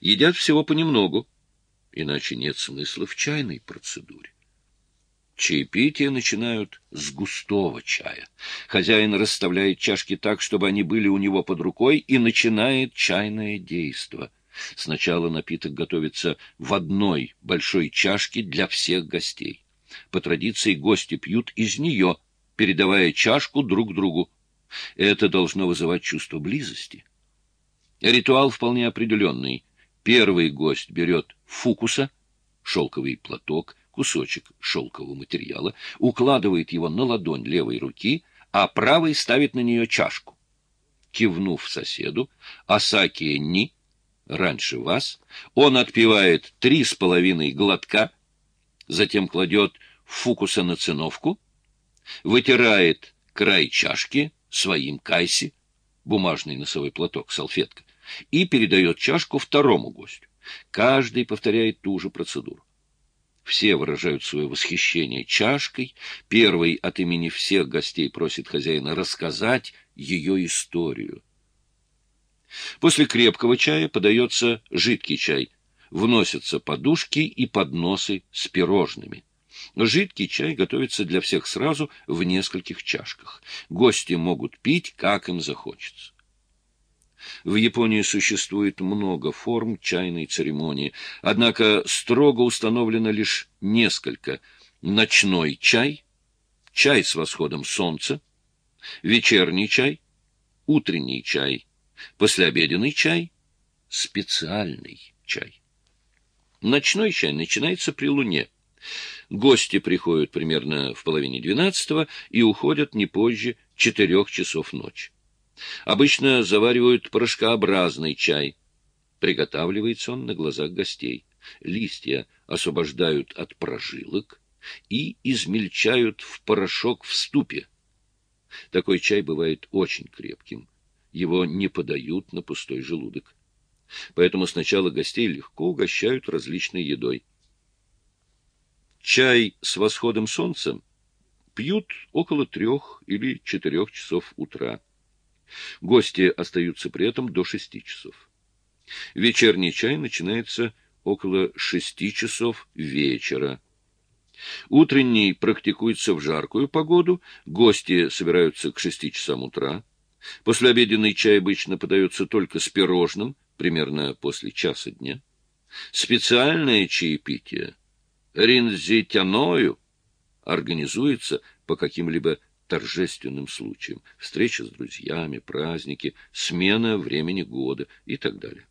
Едят всего понемногу, иначе нет смысла в чайной процедуре. Чаепитие начинают с густого чая. Хозяин расставляет чашки так, чтобы они были у него под рукой, и начинает чайное действо. Сначала напиток готовится в одной большой чашке для всех гостей. По традиции гости пьют из нее, передавая чашку друг другу. Это должно вызывать чувство близости. Ритуал вполне определенный. Первый гость берет фукуса, шелковый платок, кусочек шелкового материала, укладывает его на ладонь левой руки, а правой ставит на нее чашку. Кивнув соседу, Асакия Ни, раньше вас, он отпивает три с половиной глотка, затем кладет фукуса на циновку, вытирает край чашки своим кайси, бумажный носовой платок, салфетка, и передает чашку второму гостю. Каждый повторяет ту же процедуру. Все выражают свое восхищение чашкой. Первый от имени всех гостей просит хозяина рассказать ее историю. После крепкого чая подается жидкий чай. Вносятся подушки и подносы с пирожными. Жидкий чай готовится для всех сразу в нескольких чашках. Гости могут пить, как им захочется. В Японии существует много форм чайной церемонии, однако строго установлено лишь несколько. Ночной чай, чай с восходом солнца, вечерний чай, утренний чай, послеобеденный чай, специальный чай. Ночной чай начинается при луне. Гости приходят примерно в половине двенадцатого и уходят не позже четырех часов ночи. Обычно заваривают порошкообразный чай. Приготавливается он на глазах гостей. Листья освобождают от прожилок и измельчают в порошок в ступе. Такой чай бывает очень крепким. Его не подают на пустой желудок. Поэтому сначала гостей легко угощают различной едой. Чай с восходом солнца пьют около трех или четырех часов утра. Гости остаются при этом до шести часов. Вечерний чай начинается около шести часов вечера. Утренний практикуется в жаркую погоду, гости собираются к шести часам утра. Послеобеденный чай обычно подается только с пирожным, примерно после часа дня. Специальное чаепитие, ринзитяною, организуется по каким-либо торжественным случаям, встреча с друзьями, праздники, смена времени года и так далее.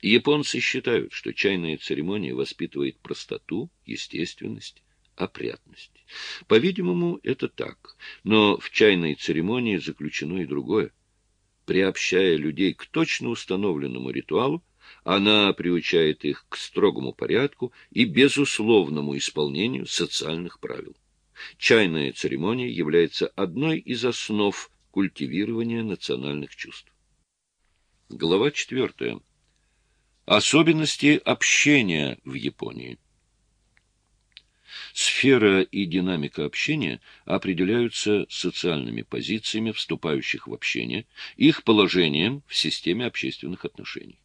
Японцы считают, что чайная церемония воспитывает простоту, естественность, опрятность. По-видимому, это так, но в чайной церемонии заключено и другое. Приобщая людей к точно установленному ритуалу, она приучает их к строгому порядку и безусловному исполнению социальных правил. Чайная церемония является одной из основ культивирования национальных чувств. Глава четвертая. Особенности общения в Японии. Сфера и динамика общения определяются социальными позициями вступающих в общение, их положением в системе общественных отношений.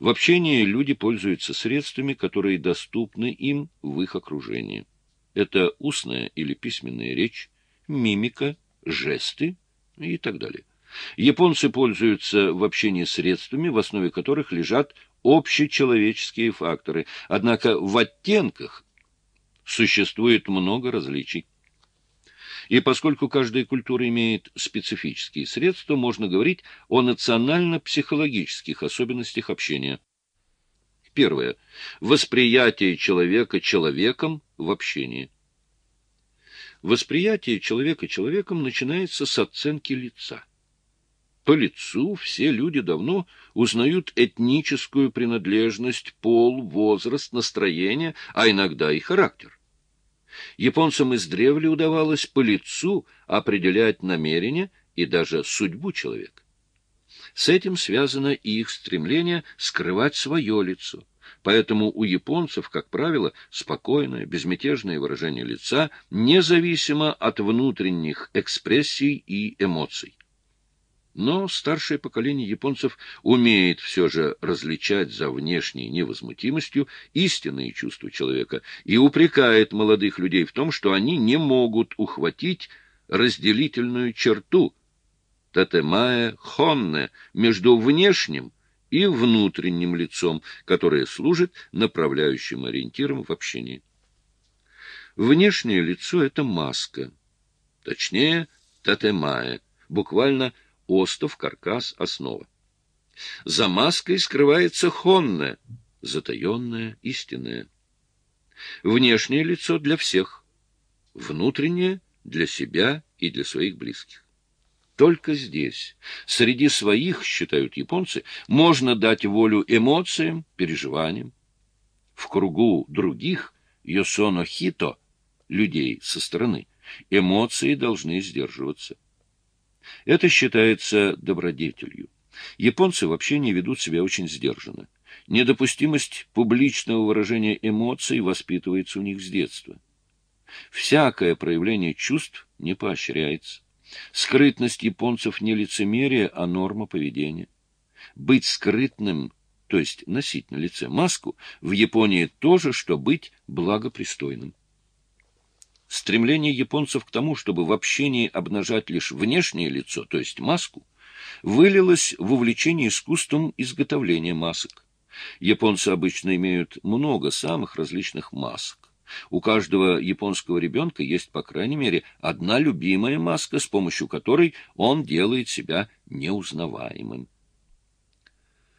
В общении люди пользуются средствами, которые доступны им в их окружении. Это устная или письменная речь, мимика, жесты и так далее. Японцы пользуются в общении средствами, в основе которых лежат общечеловеческие факторы, однако в оттенках существует много различий. И поскольку каждая культура имеет специфические средства, можно говорить о национально-психологических особенностях общения. Первое. Восприятие человека человеком в общении. Восприятие человека человеком начинается с оценки лица. По лицу все люди давно узнают этническую принадлежность, пол, возраст, настроение, а иногда и характер. Японцам издревле удавалось по лицу определять намерение и даже судьбу человека. С этим связано и их стремление скрывать свое лицо. Поэтому у японцев, как правило, спокойное, безмятежное выражение лица, независимо от внутренних экспрессий и эмоций. Но старшее поколение японцев умеет все же различать за внешней невозмутимостью истинные чувства человека и упрекает молодых людей в том, что они не могут ухватить разделительную черту татемая хонне между внешним и внутренним лицом, которое служит направляющим ориентиром в общении. Внешнее лицо — это маска, точнее, татемая, буквально – остов, каркас, основа. За маской скрывается хонное, затаенное, истинное. Внешнее лицо для всех, внутреннее для себя и для своих близких. Только здесь, среди своих, считают японцы, можно дать волю эмоциям, переживаниям. В кругу других, йосоно хито, людей со стороны, эмоции должны сдерживаться. Это считается добродетелью. Японцы вообще не ведут себя очень сдержанно. Недопустимость публичного выражения эмоций воспитывается у них с детства. Всякое проявление чувств не поощряется. Скрытность японцев не лицемерие, а норма поведения. Быть скрытным, то есть носить на лице маску, в Японии то же, что быть благопристойным. Стремление японцев к тому, чтобы в общении обнажать лишь внешнее лицо, то есть маску, вылилось в увлечение искусством изготовления масок. Японцы обычно имеют много самых различных масок. У каждого японского ребенка есть, по крайней мере, одна любимая маска, с помощью которой он делает себя неузнаваемым.